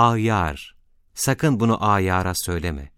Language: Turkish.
Ayar, sakın bunu ayara söyleme.